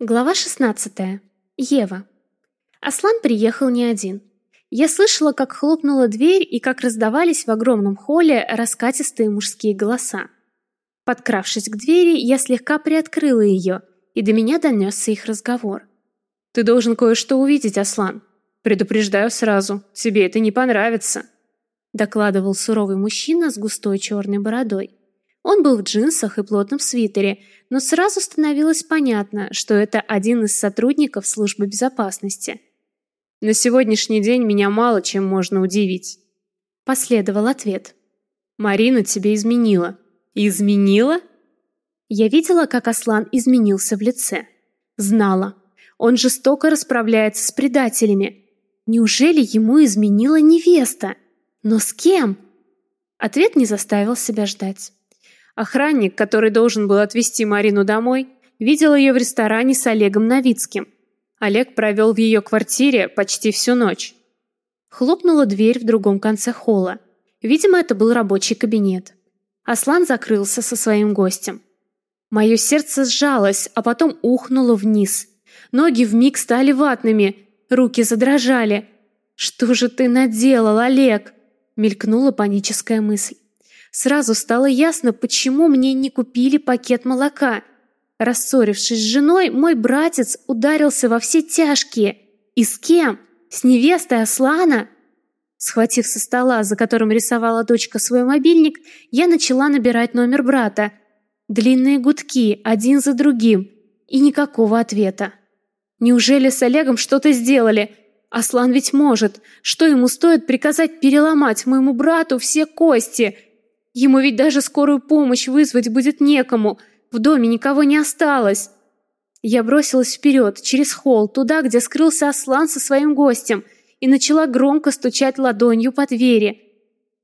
Глава 16. Ева. Аслан приехал не один. Я слышала, как хлопнула дверь и как раздавались в огромном холле раскатистые мужские голоса. Подкравшись к двери, я слегка приоткрыла ее, и до меня донесся их разговор. «Ты должен кое-что увидеть, Аслан. Предупреждаю сразу, тебе это не понравится», докладывал суровый мужчина с густой черной бородой. Он был в джинсах и плотном свитере, но сразу становилось понятно, что это один из сотрудников службы безопасности. На сегодняшний день меня мало чем можно удивить. Последовал ответ. Марина тебе изменила. Изменила? Я видела, как Аслан изменился в лице. Знала. Он жестоко расправляется с предателями. Неужели ему изменила невеста? Но с кем? Ответ не заставил себя ждать. Охранник, который должен был отвезти Марину домой, видел ее в ресторане с Олегом Новицким. Олег провел в ее квартире почти всю ночь. Хлопнула дверь в другом конце холла. Видимо, это был рабочий кабинет. Аслан закрылся со своим гостем. Мое сердце сжалось, а потом ухнуло вниз. Ноги вмиг стали ватными, руки задрожали. «Что же ты наделал, Олег?» Мелькнула паническая мысль. Сразу стало ясно, почему мне не купили пакет молока. Рассорившись с женой, мой братец ударился во все тяжкие. И с кем? С невестой Аслана? Схватив со стола, за которым рисовала дочка свой мобильник, я начала набирать номер брата. Длинные гудки, один за другим. И никакого ответа. Неужели с Олегом что-то сделали? Аслан ведь может. Что ему стоит приказать переломать моему брату все кости? Ему ведь даже скорую помощь вызвать будет некому. В доме никого не осталось. Я бросилась вперед, через холл, туда, где скрылся Аслан со своим гостем, и начала громко стучать ладонью по двери.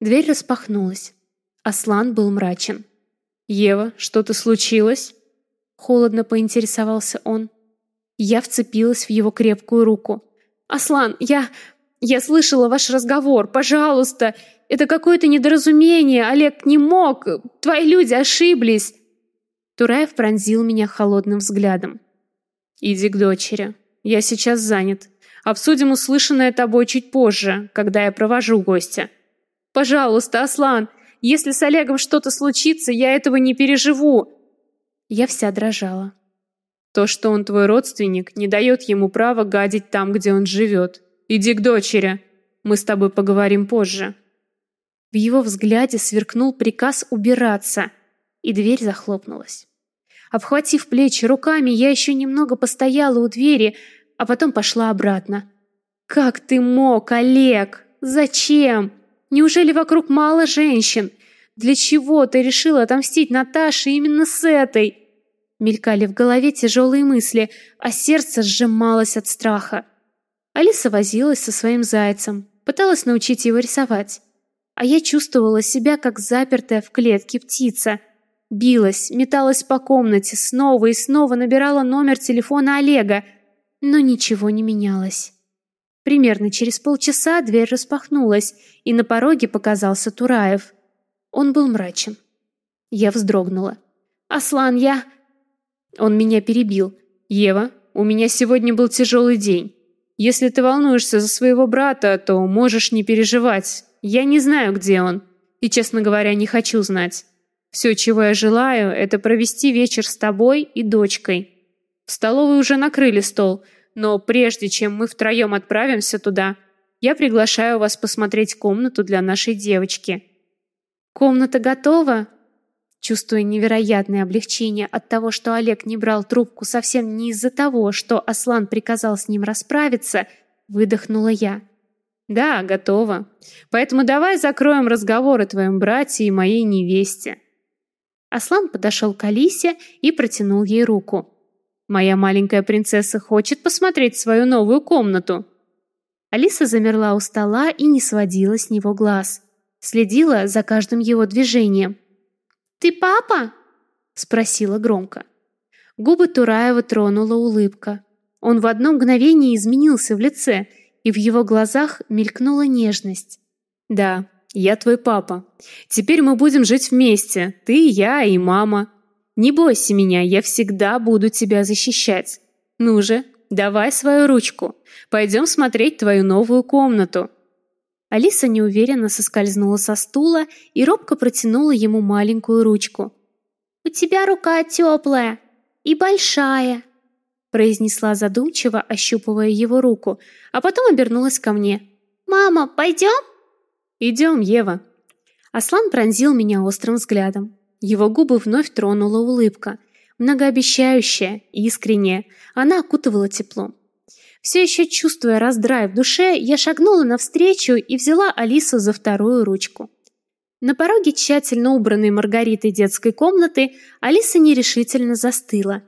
Дверь распахнулась. Аслан был мрачен. «Ева, что-то случилось?» Холодно поинтересовался он. Я вцепилась в его крепкую руку. «Аслан, я... я слышала ваш разговор. Пожалуйста, это какое-то недоразумение, Олег не мог, твои люди ошиблись. Тураев пронзил меня холодным взглядом. Иди к дочери. Я сейчас занят. Обсудим услышанное тобой чуть позже, когда я провожу гостя. Пожалуйста, Аслан, если с Олегом что-то случится, я этого не переживу. Я вся дрожала. То, что он твой родственник, не дает ему права гадить там, где он живет. Иди к дочери. Мы с тобой поговорим позже. В его взгляде сверкнул приказ убираться, и дверь захлопнулась. Обхватив плечи руками, я еще немного постояла у двери, а потом пошла обратно. «Как ты мог, Олег? Зачем? Неужели вокруг мало женщин? Для чего ты решил отомстить Наташе именно с этой?» Мелькали в голове тяжелые мысли, а сердце сжималось от страха. Алиса возилась со своим зайцем, пыталась научить его рисовать а я чувствовала себя как запертая в клетке птица. Билась, металась по комнате, снова и снова набирала номер телефона Олега, но ничего не менялось. Примерно через полчаса дверь распахнулась, и на пороге показался Тураев. Он был мрачен. Я вздрогнула. «Аслан, я...» Он меня перебил. «Ева, у меня сегодня был тяжелый день. Если ты волнуешься за своего брата, то можешь не переживать. Я не знаю, где он. И, честно говоря, не хочу знать. Все, чего я желаю, это провести вечер с тобой и дочкой. В столовой уже накрыли стол, но прежде чем мы втроем отправимся туда, я приглашаю вас посмотреть комнату для нашей девочки. Комната готова? Чувствуя невероятное облегчение от того, что Олег не брал трубку совсем не из-за того, что Аслан приказал с ним расправиться, выдохнула я. Да, готово. Поэтому давай закроем разговор о твоем брате и моей невесте. Аслан подошел к Алисе и протянул ей руку. Моя маленькая принцесса хочет посмотреть свою новую комнату. Алиса замерла у стола и не сводила с него глаз. Следила за каждым его движением. «Ты папа?» – спросила громко. Губы Тураева тронула улыбка. Он в одно мгновение изменился в лице – и в его глазах мелькнула нежность. «Да, я твой папа. Теперь мы будем жить вместе, ты, я и мама. Не бойся меня, я всегда буду тебя защищать. Ну же, давай свою ручку. Пойдем смотреть твою новую комнату. Алиса неуверенно соскользнула со стула и робко протянула ему маленькую ручку. «У тебя рука теплая и большая», произнесла задумчиво, ощупывая его руку, а потом обернулась ко мне. «Мама, пойдем?» «Идем, Ева». Аслан пронзил меня острым взглядом. Его губы вновь тронула улыбка. Многообещающая, искренняя, она окутывала теплом. Все еще чувствуя раздрай в душе, я шагнула навстречу и взяла Алису за вторую ручку. На пороге тщательно убранной Маргаритой детской комнаты Алиса нерешительно застыла.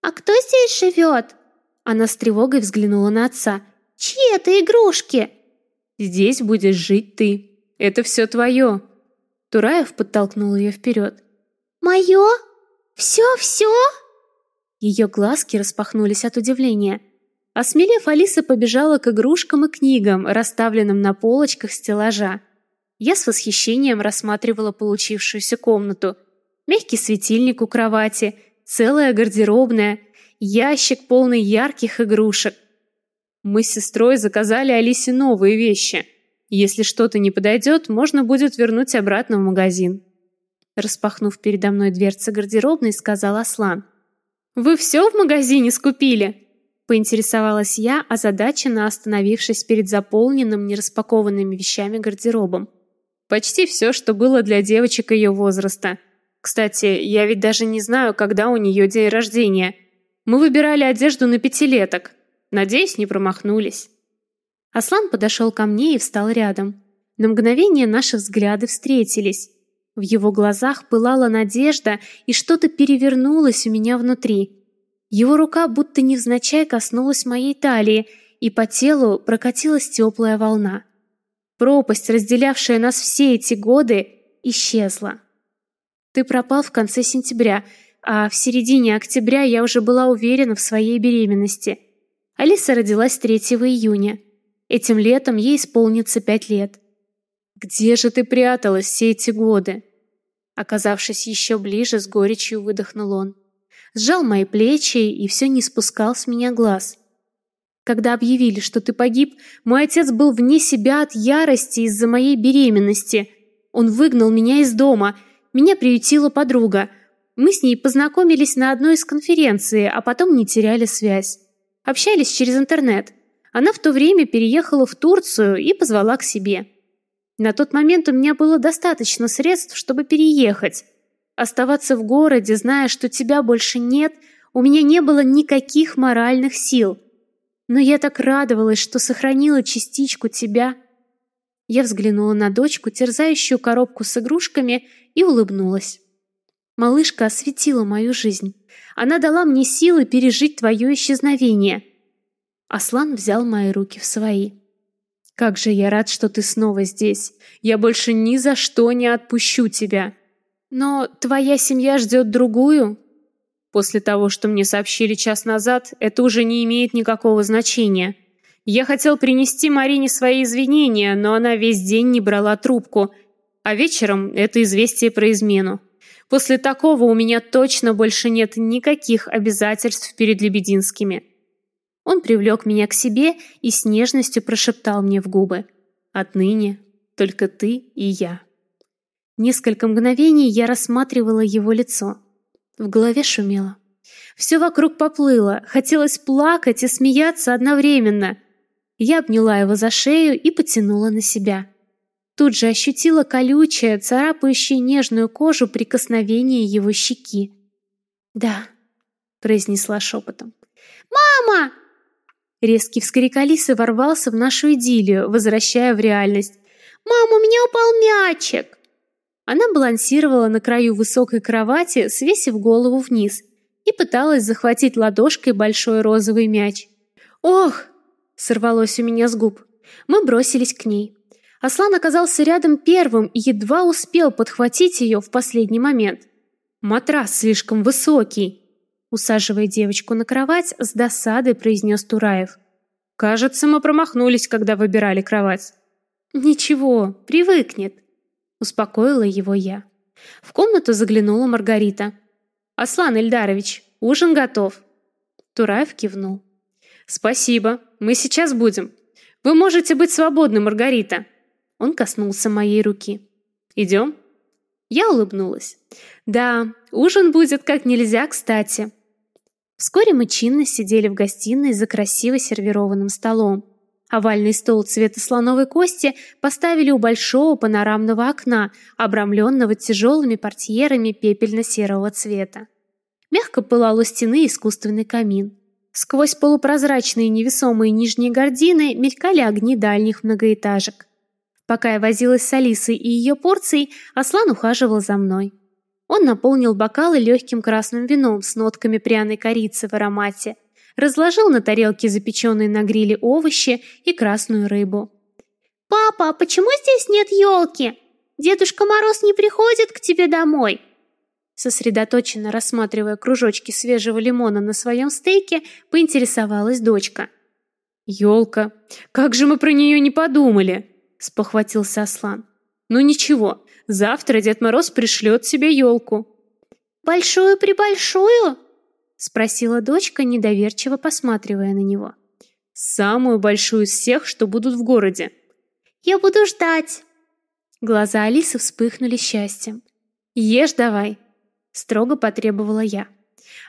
«А кто здесь живет?» Она с тревогой взглянула на отца. «Чьи это игрушки?» «Здесь будешь жить ты. Это все твое». Тураев подтолкнул ее вперед. «Мое? Все-все?» Ее глазки распахнулись от удивления. Осмелев, Алиса побежала к игрушкам и книгам, расставленным на полочках стеллажа. Я с восхищением рассматривала получившуюся комнату. Мягкий светильник у кровати, целая гардеробная, ящик полный ярких игрушек. Мы с сестрой заказали Алисе новые вещи. Если что-то не подойдет, можно будет вернуть обратно в магазин. Распахнув передо мной дверцы гардеробной, сказал Аслан. «Вы все в магазине скупили?» Поинтересовалась я, озадаченно остановившись перед заполненным нераспакованными вещами гардеробом. Почти все, что было для девочек ее возраста. Кстати, я ведь даже не знаю, когда у нее день рождения. Мы выбирали одежду на пятилеток. Надеюсь, не промахнулись. Аслан подошел ко мне и встал рядом. На мгновение наши взгляды встретились. В его глазах пылала надежда, и что-то перевернулось у меня внутри. Его рука будто невзначай коснулась моей талии, и по телу прокатилась теплая волна. Пропасть, разделявшая нас все эти годы, исчезла. Ты пропал в конце сентября, а в середине октября я уже была уверена в своей беременности. Алиса родилась 3 июня. Этим летом ей исполнится пять лет. Где же ты пряталась все эти годы? Оказавшись еще ближе, с горечью выдохнул он сжал мои плечи и все не спускал с меня глаз. Когда объявили, что ты погиб, мой отец был вне себя от ярости из-за моей беременности. Он выгнал меня из дома. Меня приютила подруга. Мы с ней познакомились на одной из конференций, а потом не теряли связь. Общались через интернет. Она в то время переехала в Турцию и позвала к себе. На тот момент у меня было достаточно средств, чтобы переехать. Оставаться в городе, зная, что тебя больше нет, у меня не было никаких моральных сил. Но я так радовалась, что сохранила частичку тебя. Я взглянула на дочку, терзающую коробку с игрушками, и улыбнулась. Малышка осветила мою жизнь. Она дала мне силы пережить твое исчезновение. Аслан взял мои руки в свои. Как же я рад, что ты снова здесь. Я больше ни за что не отпущу тебя. Но твоя семья ждет другую? После того, что мне сообщили час назад, это уже не имеет никакого значения. Я хотел принести Марине свои извинения, но она весь день не брала трубку. А вечером это известие про измену. После такого у меня точно больше нет никаких обязательств перед Лебединскими. Он привлек меня к себе и с нежностью прошептал мне в губы. «Отныне только ты и я». Несколько мгновений я рассматривала его лицо. В голове шумело. Все вокруг поплыло, хотелось плакать и смеяться одновременно. Я обняла его за шею и потянула на себя. Тут же ощутила колючее, царапающее нежную кожу прикосновение его щеки. «Да», — произнесла шепотом. «Мама!» Резкий вскрик Алисы ворвался в нашу идиллию, возвращая в реальность. «Мама, у меня упал мячик!» Она балансировала на краю высокой кровати, свесив голову вниз, и пыталась захватить ладошкой большой розовый мяч. «Ох!» — сорвалось у меня с губ. Мы бросились к ней. Аслан оказался рядом первым и едва успел подхватить ее в последний момент. «Матрас слишком высокий!» Усаживая девочку на кровать, с досадой произнес Тураев. «Кажется, мы промахнулись, когда выбирали кровать». «Ничего, привыкнет», Успокоила его я. В комнату заглянула Маргарита. «Аслан Эльдарович, ужин готов». Тураев кивнул. Спасибо, мы сейчас будем. Вы можете быть свободны, Маргарита. Он коснулся моей руки. Идем? Я улыбнулась. Да, ужин будет как нельзя кстати. Вскоре мы чинно сидели в гостиной за красиво сервированным столом. Овальный стол цвета слоновой кости поставили у большого панорамного окна, обрамленного тяжелыми портьерами пепельно-серого цвета. Мягко пылал у стены искусственный камин. Сквозь полупрозрачные невесомые нижние гардины мелькали огни дальних многоэтажек. Пока я возилась с Алисой и ее порцией, Аслан ухаживал за мной. Он наполнил бокалы легким красным вином с нотками пряной корицы в аромате, разложил на тарелке запеченные на гриле овощи и красную рыбу. «Папа, а почему здесь нет елки? Дедушка Мороз не приходит к тебе домой?» Сосредоточенно рассматривая кружочки свежего лимона на своем стейке, поинтересовалась дочка. «Елка, как же мы про нее не подумали!» – спохватился Аслан. «Ну ничего, завтра Дед Мороз пришлет себе елку». «Большую-пребольшую?» Спросила дочка, недоверчиво посматривая на него. Самую большую из всех, что будут в городе. Я буду ждать. Глаза Алисы вспыхнули счастьем. Ешь давай, строго потребовала я.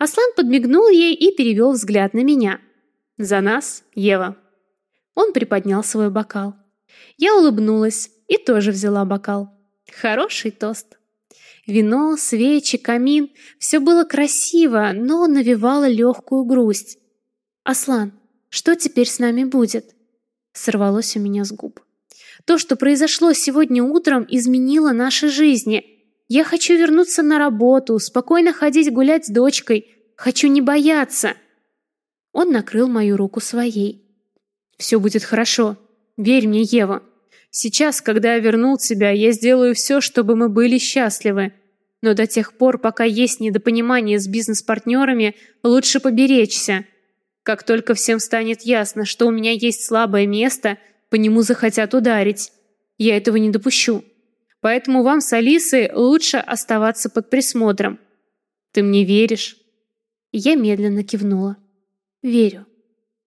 Аслан подмигнул ей и перевел взгляд на меня. За нас, Ева. Он приподнял свой бокал. Я улыбнулась и тоже взяла бокал. Хороший тост. Вино, свечи, камин — все было красиво, но навевало легкую грусть. «Аслан, что теперь с нами будет?» Сорвалось у меня с губ. «То, что произошло сегодня утром, изменило наши жизни. Я хочу вернуться на работу, спокойно ходить гулять с дочкой. Хочу не бояться». Он накрыл мою руку своей. «Все будет хорошо. Верь мне, Ева. Сейчас, когда я вернул тебя, я сделаю все, чтобы мы были счастливы. Но до тех пор, пока есть недопонимание с бизнес-партнерами, лучше поберечься. Как только всем станет ясно, что у меня есть слабое место, по нему захотят ударить. Я этого не допущу. Поэтому вам с Алисой лучше оставаться под присмотром. Ты мне веришь?» Я медленно кивнула. «Верю».